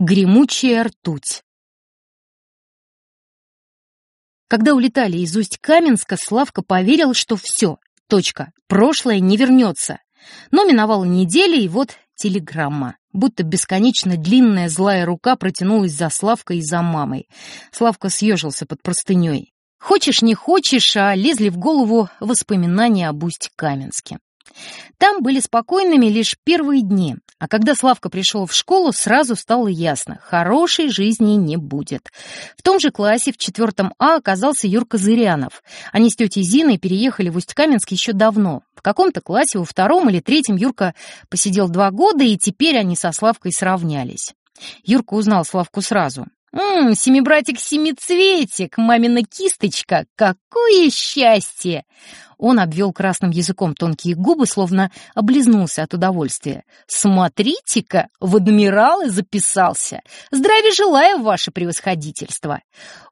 Гремучая ртуть. Когда улетали из Усть-Каменска, Славка поверил, что все, точка, прошлое не вернется. Но миновала неделя, и вот телеграмма. Будто бесконечно длинная злая рука протянулась за Славкой и за мамой. Славка съежился под простыней. Хочешь, не хочешь, а лезли в голову воспоминания об Усть-Каменске. Там были спокойными лишь первые дни, а когда Славка пришел в школу, сразу стало ясно — хорошей жизни не будет. В том же классе, в четвертом А, оказался Юрка Зырянов. Они с тетей Зиной переехали в Усть-Каменск еще давно. В каком-то классе, во втором или третьем, Юрка посидел два года, и теперь они со Славкой сравнялись. Юрка узнал Славку сразу. «Ммм, семибратик-семицветик, мамина кисточка, какое счастье!» Он обвел красным языком тонкие губы, словно облизнулся от удовольствия. «Смотрите-ка, в адмиралы записался! Здравия желаю, ваше превосходительство!»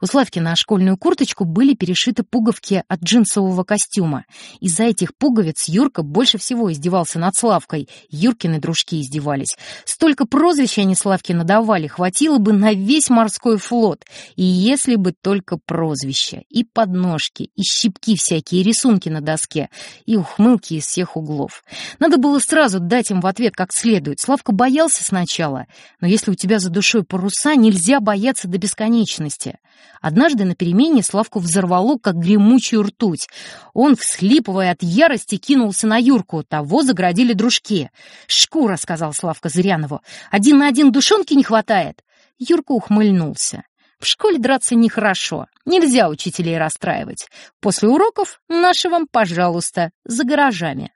У Славки на школьную курточку были перешиты пуговки от джинсового костюма. Из-за этих пуговиц Юрка больше всего издевался над Славкой. Юркины дружки издевались. Столько прозвищ они Славке надавали, хватило бы на весь морской флот. И если бы только прозвища, и подножки, и щипки всякие, рисунки на на доске и ухмылки из всех углов. Надо было сразу дать им в ответ как следует. Славка боялся сначала, но если у тебя за душой паруса, нельзя бояться до бесконечности. Однажды на перемене Славку взорвало, как гремучую ртуть. Он, всхлипывая от ярости, кинулся на Юрку. Того заградили дружки. «Шкура», — сказал Славка Зырянову, — «один на один душонки не хватает». Юрка ухмыльнулся. В школе драться нехорошо, нельзя учителей расстраивать. После уроков наши вам, пожалуйста, за гаражами.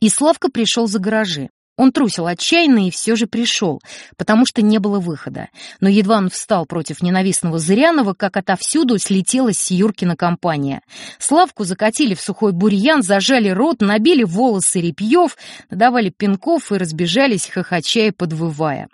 И Славка пришел за гаражи. Он трусил отчаянно и все же пришел, потому что не было выхода. Но едва он встал против ненавистного Зырянова, как отовсюду слетелась с компания. Славку закатили в сухой бурьян, зажали рот, набили волосы репьев, надавали пинков и разбежались, хохоча и подвывая.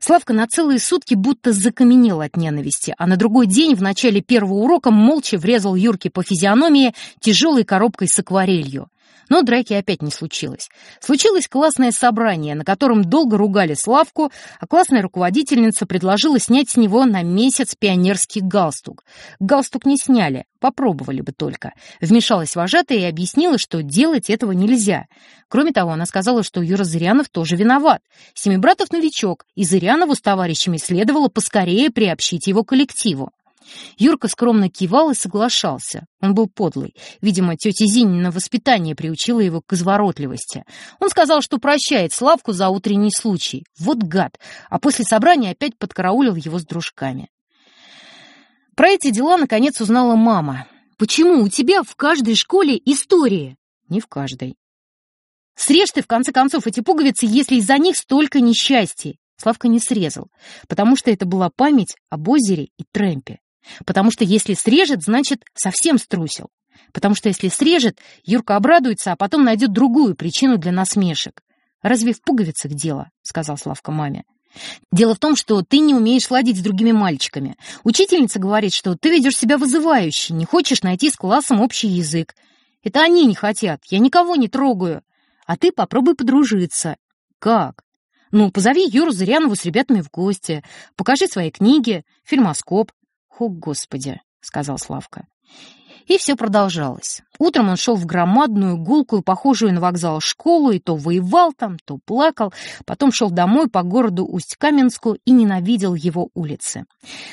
Славка на целые сутки будто закаменел от ненависти, а на другой день в начале первого урока молча врезал Юрке по физиономии тяжелой коробкой с акварелью. Но драки опять не случилось. Случилось классное собрание, на котором долго ругали Славку, а классная руководительница предложила снять с него на месяц пионерский галстук. Галстук не сняли, попробовали бы только. Вмешалась вожатая и объяснила, что делать этого нельзя. Кроме того, она сказала, что Юра Зырянов тоже виноват. Семибратов новичок, и Зырянову с товарищами следовало поскорее приобщить его к коллективу. Юрка скромно кивал и соглашался. Он был подлый. Видимо, тетя Зинина воспитание приучила его к изворотливости. Он сказал, что прощает Славку за утренний случай. Вот гад! А после собрания опять подкараулил его с дружками. Про эти дела, наконец, узнала мама. «Почему у тебя в каждой школе история?» «Не в каждой». «Срежь ты, в конце концов, эти пуговицы, если из-за них столько несчастья!» Славка не срезал, потому что это была память об озере и трэмпе. Потому что если срежет, значит, совсем струсил. Потому что если срежет, Юрка обрадуется, а потом найдет другую причину для насмешек. «Разве в пуговицах дело?» — сказал Славка маме. «Дело в том, что ты не умеешь ладить с другими мальчиками. Учительница говорит, что ты ведешь себя вызывающе, не хочешь найти с классом общий язык. Это они не хотят, я никого не трогаю. А ты попробуй подружиться». «Как?» «Ну, позови Юру Зырянову с ребятами в гости, покажи свои книги, фильмоскоп, «О, Господи!» — сказал Славка. И все продолжалось. Утром он шел в громадную, гулкую, похожую на вокзал школу, и то воевал там, то плакал, потом шел домой по городу Усть-Каменску и ненавидел его улицы.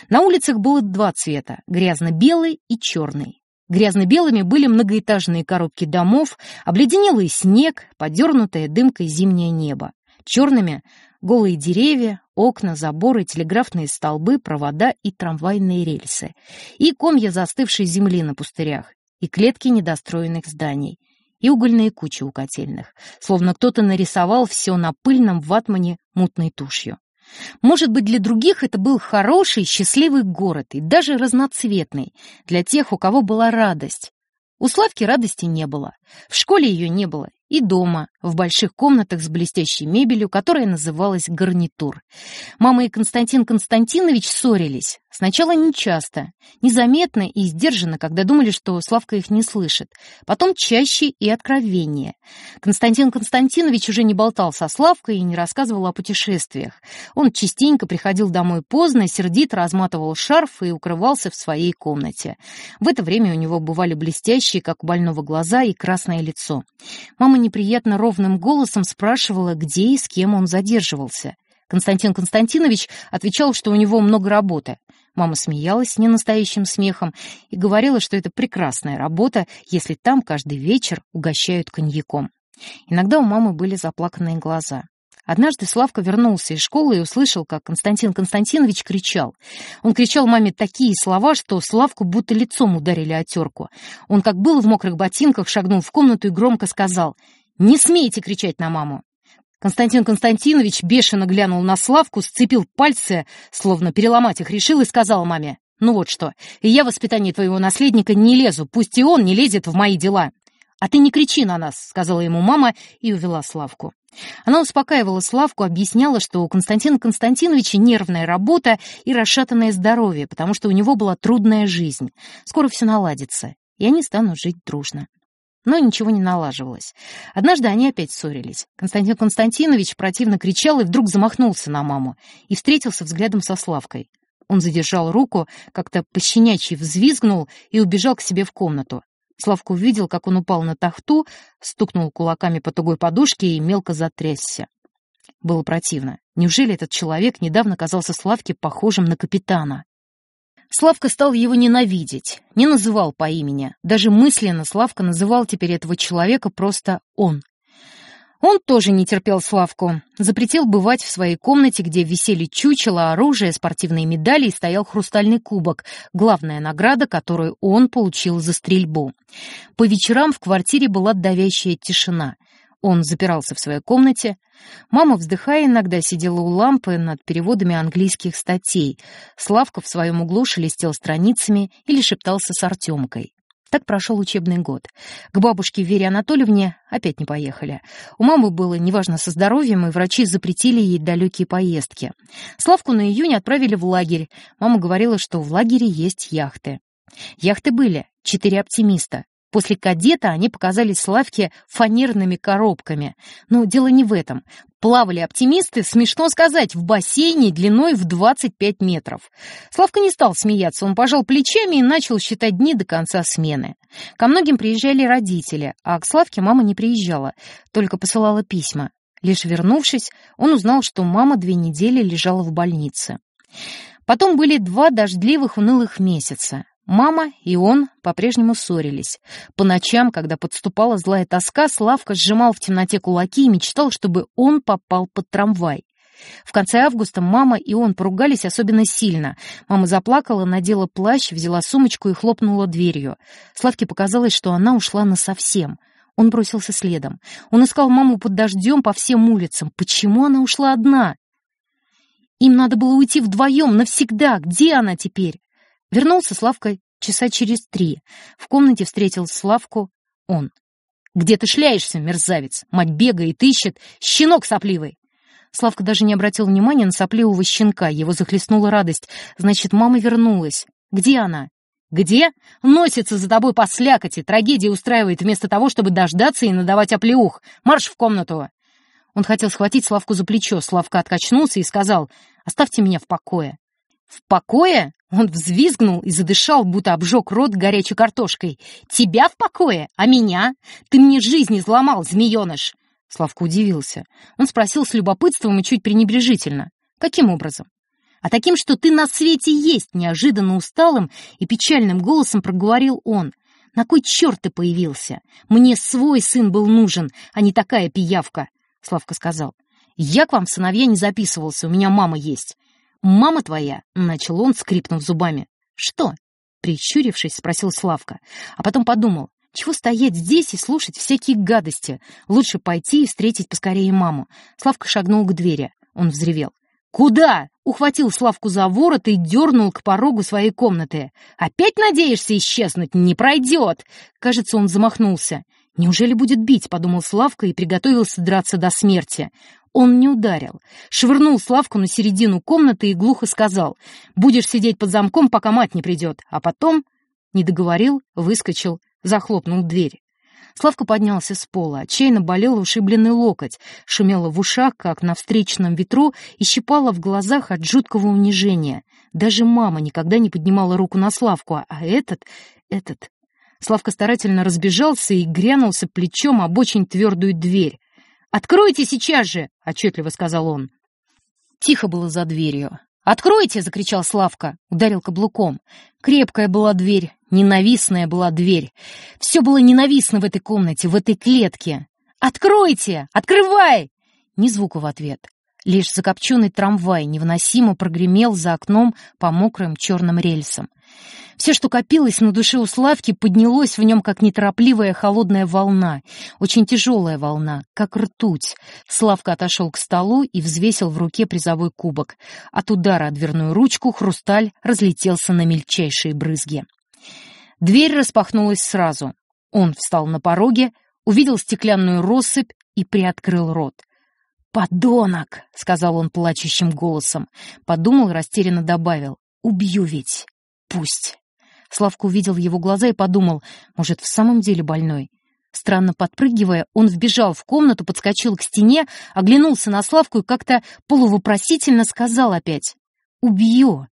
На улицах было два цвета — грязно-белый и черный. Грязно-белыми были многоэтажные коробки домов, обледенелый снег, подернутое дымкой зимнее небо. Черными — голые деревья, окна, заборы, телеграфные столбы, провода и трамвайные рельсы, и комья застывшей земли на пустырях, и клетки недостроенных зданий, и угольные кучи у котельных, словно кто-то нарисовал все на пыльном ватмане мутной тушью. Может быть, для других это был хороший, счастливый город, и даже разноцветный, для тех, у кого была радость. У Славки радости не было. В школе ее не было, и дома. В больших комнатах с блестящей мебелью, которая называлась гарнитур. Мама и Константин Константинович ссорились. Сначала нечасто, незаметно и сдержанно, когда думали, что Славка их не слышит. Потом чаще и откровеннее. Константин Константинович уже не болтал со Славкой и не рассказывал о путешествиях. Он частенько приходил домой поздно, сердито разматывал шарф и укрывался в своей комнате. В это время у него бывали блестящие, как у больного глаза, и красное лицо. Мама неприятно ровным голосом спрашивала, где и с кем он задерживался. Константин Константинович отвечал, что у него много работы. Мама смеялась ненастоящим смехом и говорила, что это прекрасная работа, если там каждый вечер угощают коньяком. Иногда у мамы были заплаканные глаза. Однажды Славка вернулся из школы и услышал, как Константин Константинович кричал. Он кричал маме такие слова, что Славку будто лицом ударили о терку. Он, как был в мокрых ботинках, шагнул в комнату и громко сказал «Не смейте кричать на маму!» Константин Константинович бешено глянул на Славку, сцепил пальцы, словно переломать их решил, и сказал маме, «Ну вот что, я в воспитание твоего наследника не лезу, пусть и он не лезет в мои дела». «А ты не кричи на нас», — сказала ему мама и увела Славку. Она успокаивала Славку, объясняла, что у Константина Константиновича нервная работа и расшатанное здоровье, потому что у него была трудная жизнь. Скоро все наладится, и они станут жить дружно но ничего не налаживалось. Однажды они опять ссорились. Константин Константинович противно кричал и вдруг замахнулся на маму и встретился взглядом со Славкой. Он задержал руку, как-то пощенячьи взвизгнул и убежал к себе в комнату. Славка увидел, как он упал на тахту, стукнул кулаками по тугой подушке и мелко затрясся. Было противно. Неужели этот человек недавно казался Славке похожим на капитана? Славка стал его ненавидеть, не называл по имени. Даже мысленно Славка называл теперь этого человека просто «он». Он тоже не терпел Славку. Запретил бывать в своей комнате, где висели чучело, оружие, спортивные медали и стоял хрустальный кубок, главная награда, которую он получил за стрельбу. По вечерам в квартире была давящая тишина — он запирался в своей комнате. Мама, вздыхая, иногда сидела у лампы над переводами английских статей. Славка в своем углу шелестел страницами или шептался с Артемкой. Так прошел учебный год. К бабушке Вере Анатольевне опять не поехали. У мамы было неважно со здоровьем, и врачи запретили ей далекие поездки. Славку на июнь отправили в лагерь. Мама говорила, что в лагере есть яхты. Яхты были, четыре оптимиста. После кадета они показались Славке фанерными коробками. Но дело не в этом. Плавали оптимисты, смешно сказать, в бассейне длиной в 25 метров. Славка не стал смеяться, он пожал плечами и начал считать дни до конца смены. Ко многим приезжали родители, а к Славке мама не приезжала, только посылала письма. Лишь вернувшись, он узнал, что мама две недели лежала в больнице. Потом были два дождливых унылых месяца. Мама и он по-прежнему ссорились. По ночам, когда подступала злая тоска, Славка сжимал в темноте кулаки и мечтал, чтобы он попал под трамвай. В конце августа мама и он поругались особенно сильно. Мама заплакала, надела плащ, взяла сумочку и хлопнула дверью. Славке показалось, что она ушла насовсем. Он бросился следом. Он искал маму под дождем по всем улицам. Почему она ушла одна? Им надо было уйти вдвоем, навсегда. Где она теперь? Вернулся Славка часа через три. В комнате встретил Славку он. «Где ты шляешься, мерзавец? Мать бегает, ищет. Щенок сопливый!» Славка даже не обратил внимания на сопливого щенка. Его захлестнула радость. Значит, мама вернулась. Где она? Где? Носится за тобой по слякоти. Трагедия устраивает вместо того, чтобы дождаться и надавать оплеух. Марш в комнату!» Он хотел схватить Славку за плечо. Славка откачнулся и сказал, «Оставьте меня в покое». «В покое?» Он взвизгнул и задышал, будто обжег рот горячей картошкой. «Тебя в покое? А меня? Ты мне жизнь изломал, змееныш!» Славка удивился. Он спросил с любопытством и чуть пренебрежительно. «Каким образом?» «А таким, что ты на свете есть!» Неожиданно усталым и печальным голосом проговорил он. «На кой черт ты появился? Мне свой сын был нужен, а не такая пиявка!» Славка сказал. «Я к вам сыновья не записывался, у меня мама есть. «Мама твоя!» — начал он, скрипнув зубами. «Что?» — прищурившись, спросил Славка. А потом подумал, чего стоять здесь и слушать всякие гадости? Лучше пойти и встретить поскорее маму. Славка шагнул к двери. Он взревел. «Куда?» — ухватил Славку за ворот и дернул к порогу своей комнаты. «Опять надеешься исчезнуть? Не пройдет!» Кажется, он замахнулся. «Неужели будет бить?» — подумал Славка и приготовился драться до смерти. Он не ударил. Швырнул Славку на середину комнаты и глухо сказал, «Будешь сидеть под замком, пока мать не придет». А потом, не договорил, выскочил, захлопнул дверь. Славка поднялся с пола, отчаянно болел ушибленный локоть, шумело в ушах, как на встречном ветру, и щипало в глазах от жуткого унижения. Даже мама никогда не поднимала руку на Славку, а этот, этот... Славка старательно разбежался и грянулся плечом об очень твердую дверь. «Откройте сейчас же!» — отчетливо сказал он. Тихо было за дверью. «Откройте!» — закричал Славка, ударил каблуком. Крепкая была дверь, ненавистная была дверь. Все было ненавистно в этой комнате, в этой клетке. «Откройте! Открывай!» Ни звука в ответ. Лишь закопченный трамвай невыносимо прогремел за окном по мокрым черным рельсам. Все, что копилось на душе у Славки, поднялось в нем, как неторопливая холодная волна, очень тяжелая волна, как ртуть. Славка отошел к столу и взвесил в руке призовой кубок. От удара о дверную ручку хрусталь разлетелся на мельчайшие брызги. Дверь распахнулась сразу. Он встал на пороге, увидел стеклянную россыпь и приоткрыл рот. «Подонок!» — сказал он плачущим голосом. Подумал, растерянно добавил. «Убью ведь! Пусть!» Славка увидел его глаза и подумал, может, в самом деле больной. Странно подпрыгивая, он вбежал в комнату, подскочил к стене, оглянулся на Славку и как-то полувопросительно сказал опять «Убью!».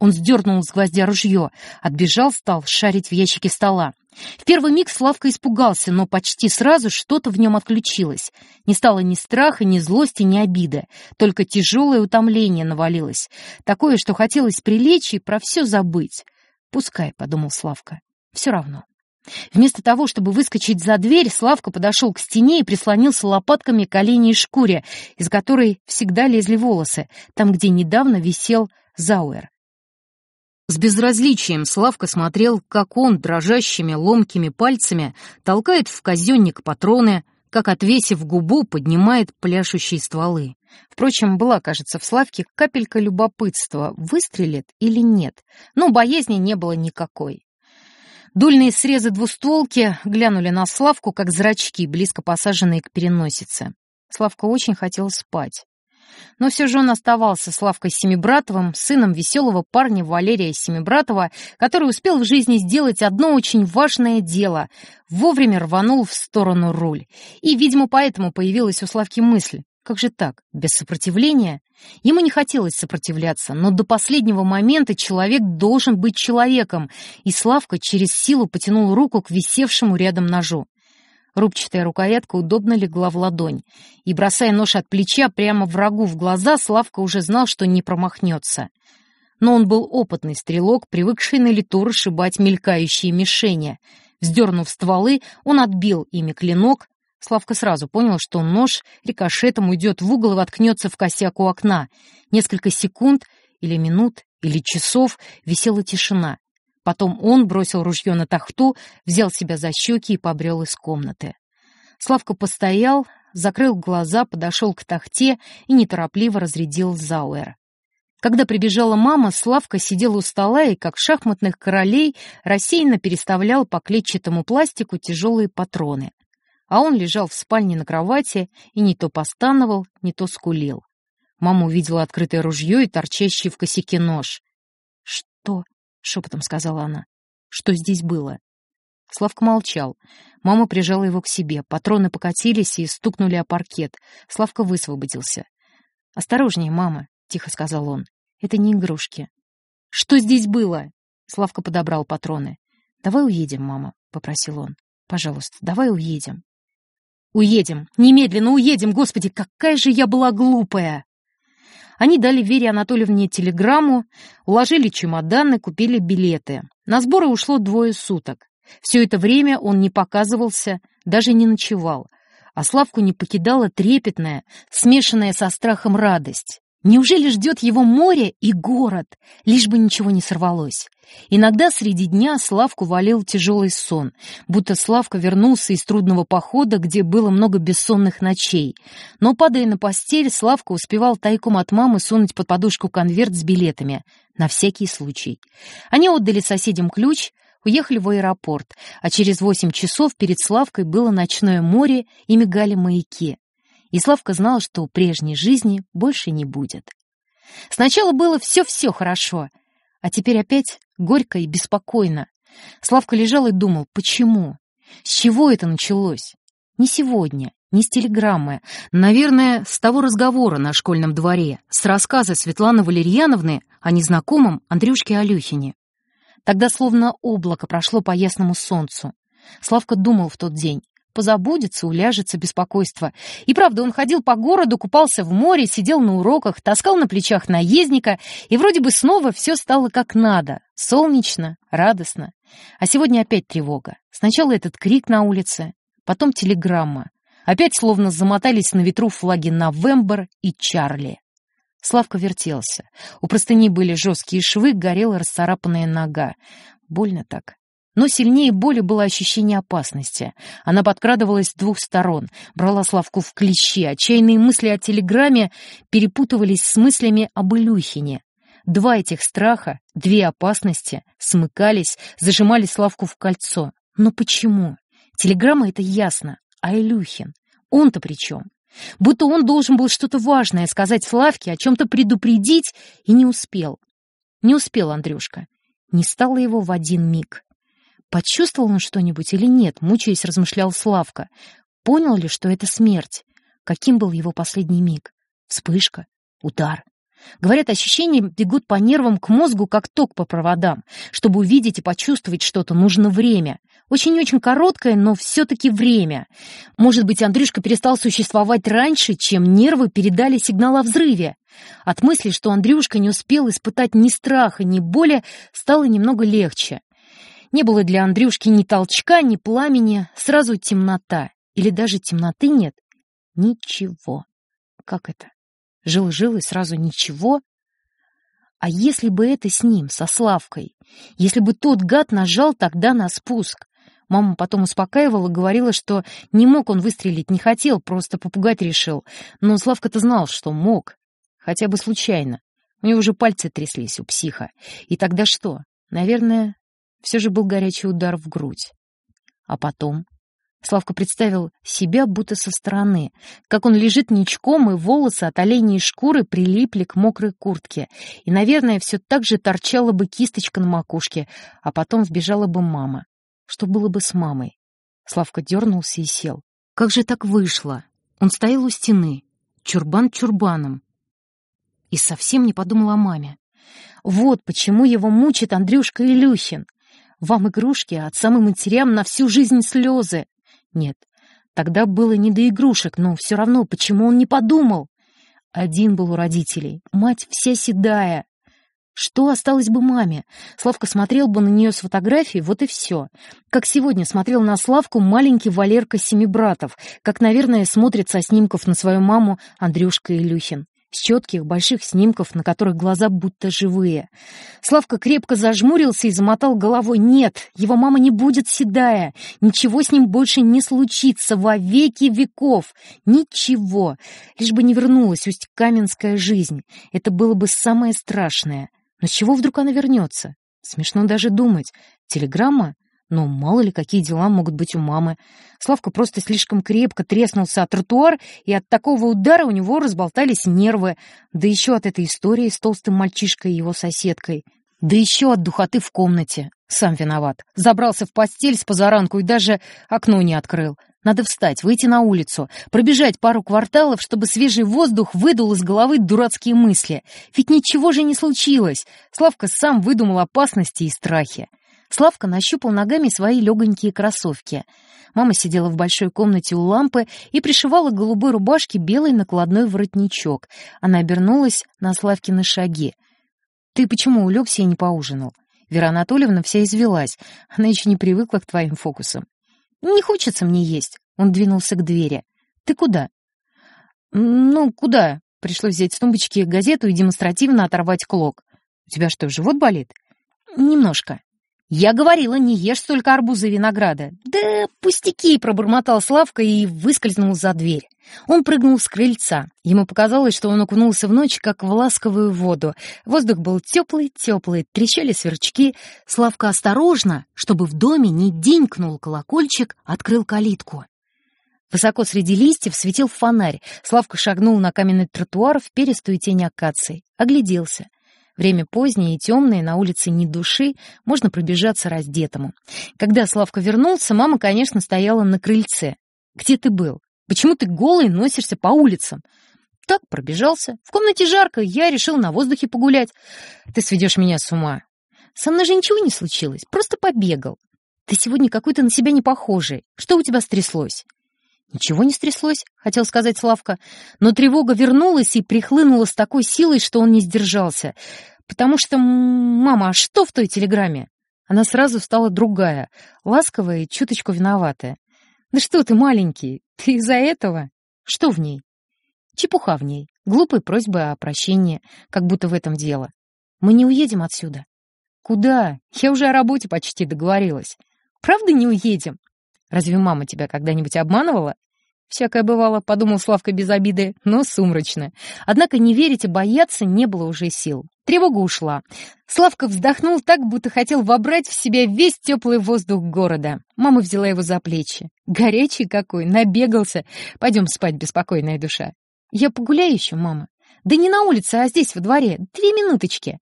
Он сдернул с гвоздя ружье, отбежал, стал шарить в ящике стола. В первый миг Славка испугался, но почти сразу что-то в нем отключилось. Не стало ни страха, ни злости, ни обиды. Только тяжелое утомление навалилось. Такое, что хотелось прилечь и про все забыть. «Пускай», — подумал Славка, — «все равно». Вместо того, чтобы выскочить за дверь, Славка подошел к стене и прислонился лопатками к оленей шкуре, из которой всегда лезли волосы, там, где недавно висел Зауэр. С безразличием Славка смотрел, как он дрожащими ломкими пальцами толкает в казенник патроны, как, отвесив губу, поднимает пляшущие стволы. Впрочем, была, кажется, в Славке капелька любопытства, выстрелит или нет, но боязни не было никакой. Дульные срезы двустволки глянули на Славку, как зрачки, близко посаженные к переносице. Славка очень хотел спать. Но все же он оставался Славкой Семибратовым, сыном веселого парня Валерия Семибратова, который успел в жизни сделать одно очень важное дело — вовремя рванул в сторону руль. И, видимо, поэтому появилась у Славки мысль, как же так, без сопротивления? Ему не хотелось сопротивляться, но до последнего момента человек должен быть человеком, и Славка через силу потянул руку к висевшему рядом ножу. Рубчатая рукоятка удобно легла в ладонь, и, бросая нож от плеча прямо врагу в глаза, Славка уже знал, что не промахнется. Но он был опытный стрелок, привыкший на лету расшибать мелькающие мишени. Вздернув стволы, он отбил ими клинок, Славка сразу понял, что нож рикошетом уйдет в угол и воткнется в косяк у окна. Несколько секунд или минут или часов висела тишина. Потом он бросил ружье на тахту, взял себя за щеки и побрел из комнаты. Славка постоял, закрыл глаза, подошел к тахте и неторопливо разрядил Зауэр. Когда прибежала мама, Славка сидел у стола и, как шахматных королей, рассеянно переставлял по клетчатому пластику тяжелые патроны а он лежал в спальне на кровати и не то постановал, не то скулил. Мама увидела открытое ружье и торчащий в косяке нож. «Что?» — шепотом сказала она. «Что здесь было?» Славка молчал. Мама прижала его к себе. Патроны покатились и стукнули о паркет. Славка высвободился. «Осторожнее, мама», — тихо сказал он. «Это не игрушки». «Что здесь было?» Славка подобрал патроны. «Давай уедем, мама», — попросил он. «Пожалуйста, давай уедем». «Уедем! Немедленно уедем! Господи, какая же я была глупая!» Они дали Вере Анатольевне телеграмму, уложили чемоданы, купили билеты. На сборы ушло двое суток. Все это время он не показывался, даже не ночевал. А Славку не покидала трепетная, смешанная со страхом радость. Неужели ждет его море и город, лишь бы ничего не сорвалось? Иногда среди дня Славку валил тяжелый сон, будто Славка вернулся из трудного похода, где было много бессонных ночей. Но, падая на постель, Славка успевал тайком от мамы сунуть под подушку конверт с билетами, на всякий случай. Они отдали соседям ключ, Уехали в аэропорт, а через восемь часов перед Славкой было ночное море и мигали маяки. И Славка знал, что прежней жизни больше не будет. Сначала было все-все хорошо, а теперь опять горько и беспокойно. Славка лежал и думал, почему? С чего это началось? Не сегодня, не с телеграммы. Наверное, с того разговора на школьном дворе, с рассказа Светланы Валерьяновны о незнакомом Андрюшке Алюхине. Тогда словно облако прошло по ясному солнцу. Славка думал в тот день. Позабудется, уляжется беспокойство. И правда, он ходил по городу, купался в море, сидел на уроках, таскал на плечах наездника, и вроде бы снова все стало как надо. Солнечно, радостно. А сегодня опять тревога. Сначала этот крик на улице, потом телеграмма. Опять словно замотались на ветру флаги «Новембр» и «Чарли». Славка вертелся. У простыни были жесткие швы, горела расцарапанная нога. Больно так. Но сильнее боли было ощущение опасности. Она подкрадывалась с двух сторон, брала Славку в клещи. Отчаянные мысли о телеграмме перепутывались с мыслями об Илюхине. Два этих страха, две опасности смыкались, зажимали Славку в кольцо. Но почему? Телеграмма — это ясно. А Илюхин? Он-то при чем? Будто он должен был что-то важное сказать Славке, о чем-то предупредить, и не успел. Не успел Андрюшка. Не стало его в один миг. Почувствовал он что-нибудь или нет, мучаясь, размышлял Славка. Понял ли, что это смерть? Каким был его последний миг? Вспышка? Удар? Говорят, ощущения бегут по нервам к мозгу, как ток по проводам. Чтобы увидеть и почувствовать что-то, нужно время. Очень-очень короткое, но все-таки время. Может быть, Андрюшка перестал существовать раньше, чем нервы передали сигнал о взрыве. От мысли, что Андрюшка не успел испытать ни страха, ни боли, стало немного легче. Не было для Андрюшки ни толчка, ни пламени, сразу темнота. Или даже темноты нет. Ничего. Как это? Жил-жил и сразу ничего. А если бы это с ним, со Славкой? Если бы тот гад нажал тогда на спуск? Мама потом успокаивала, говорила, что не мог он выстрелить, не хотел, просто попугать решил. Но Славка-то знал, что мог. Хотя бы случайно. У него уже пальцы тряслись у психа. И тогда что? Наверное, все же был горячий удар в грудь. А потом? Славка представил себя будто со стороны, как он лежит ничком, и волосы от оленей шкуры прилипли к мокрой куртке, и, наверное, все так же торчала бы кисточка на макушке, а потом вбежала бы мама. Что было бы с мамой? Славка дернулся и сел. Как же так вышло? Он стоял у стены, чурбан чурбаном, и совсем не подумал о маме. Вот почему его мучит Андрюшка Илюхин. Вам игрушки, а от самым матерям на всю жизнь слезы. Нет, тогда было не до игрушек, но все равно, почему он не подумал? Один был у родителей, мать вся седая. Что осталось бы маме? Славка смотрел бы на нее с фотографией, вот и все. Как сегодня смотрел на Славку маленький Валерка Семибратов, как, наверное, смотрит со снимков на свою маму Андрюшка Илюхин с четких больших снимков, на которых глаза будто живые. Славка крепко зажмурился и замотал головой. Нет, его мама не будет седая. Ничего с ним больше не случится во веки веков. Ничего. Лишь бы не вернулась усть-каменская жизнь. Это было бы самое страшное. Но с чего вдруг она вернется? Смешно даже думать. Телеграмма? Но мало ли какие дела могут быть у мамы. Славка просто слишком крепко треснулся от тротуар, и от такого удара у него разболтались нервы. Да еще от этой истории с толстым мальчишкой и его соседкой. Да еще от духоты в комнате. Сам виноват. Забрался в постель с позаранку и даже окно не открыл. Надо встать, выйти на улицу, пробежать пару кварталов, чтобы свежий воздух выдул из головы дурацкие мысли. Ведь ничего же не случилось. Славка сам выдумал опасности и страхи. Славка нащупал ногами свои легонькие кроссовки. Мама сидела в большой комнате у лампы и пришивала к голубой рубашке белый накладной воротничок. Она обернулась на Славкины шаги. «Ты почему улегся и не поужинал?» Вера Анатольевна вся извелась. Она еще не привыкла к твоим фокусам. «Не хочется мне есть». Он двинулся к двери. «Ты куда?» «Ну, куда?» Пришлось взять с тумбочки газету и демонстративно оторвать клок. «У тебя что, живот болит?» «Немножко». «Я говорила, не ешь столько арбуза и винограда». «Да пустяки!» — пробормотал Славка и выскользнул за дверь. Он прыгнул с крыльца. Ему показалось, что он окунулся в ночь, как в ласковую воду. Воздух был теплый-теплый, трещали сверчки. Славка осторожно, чтобы в доме не денькнул колокольчик, открыл калитку. Высоко среди листьев светил фонарь. Славка шагнул на каменный тротуар в перистую тень акации. Огляделся. Время позднее и темное, на улице ни души, можно пробежаться раздетому. Когда Славка вернулся, мама, конечно, стояла на крыльце. «Где ты был? Почему ты голый носишься по улицам?» «Так, пробежался. В комнате жарко, я решил на воздухе погулять. Ты сведешь меня с ума». «Со мной же ничего не случилось, просто побегал. Ты сегодня какой-то на себя не похожий. Что у тебя стряслось?» «Ничего не стряслось», — хотел сказать Славка, но тревога вернулась и прихлынула с такой силой, что он не сдержался. «Потому что, мама, а что в той телеграмме?» Она сразу стала другая, ласковая и чуточку виноватая. «Да что ты, маленький, ты из-за этого?» «Что в ней?» «Чепуха в ней, глупые просьбы о прощении, как будто в этом дело. Мы не уедем отсюда». «Куда? Я уже о работе почти договорилась». «Правда не уедем?» Разве мама тебя когда-нибудь обманывала? Всякое бывало, подумал Славка без обиды, но сумрачно. Однако не верить и бояться не было уже сил. Тревога ушла. Славка вздохнул так, будто хотел вобрать в себя весь теплый воздух города. Мама взяла его за плечи. Горячий какой, набегался. Пойдем спать, беспокойная душа. Я погуляю еще, мама. Да не на улице, а здесь, во дворе. Две минуточки.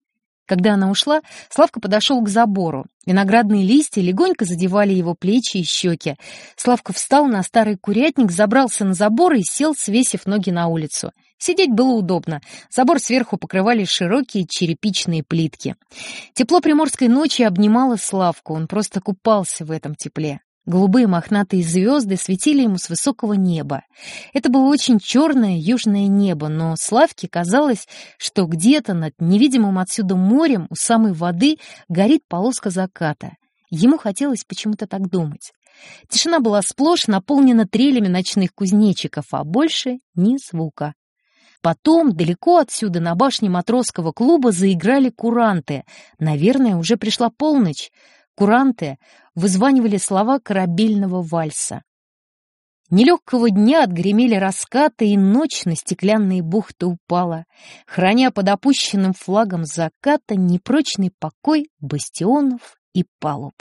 Когда она ушла, Славка подошел к забору. Виноградные листья легонько задевали его плечи и щеки. Славка встал на старый курятник, забрался на забор и сел, свесив ноги на улицу. Сидеть было удобно. Забор сверху покрывали широкие черепичные плитки. Тепло приморской ночи обнимало Славку, он просто купался в этом тепле. Голубые мохнатые звезды светили ему с высокого неба. Это было очень черное южное небо, но Славке казалось, что где-то над невидимым отсюда морем у самой воды горит полоска заката. Ему хотелось почему-то так думать. Тишина была сплошь наполнена трелями ночных кузнечиков, а больше ни звука. Потом, далеко отсюда, на башне матросского клуба заиграли куранты. Наверное, уже пришла полночь. Куранты вызванивали слова корабельного вальса. Нелегкого дня отгремели раскаты, и ночь на стеклянные бухты упала, храня под опущенным флагом заката непрочный покой бастионов и палуб.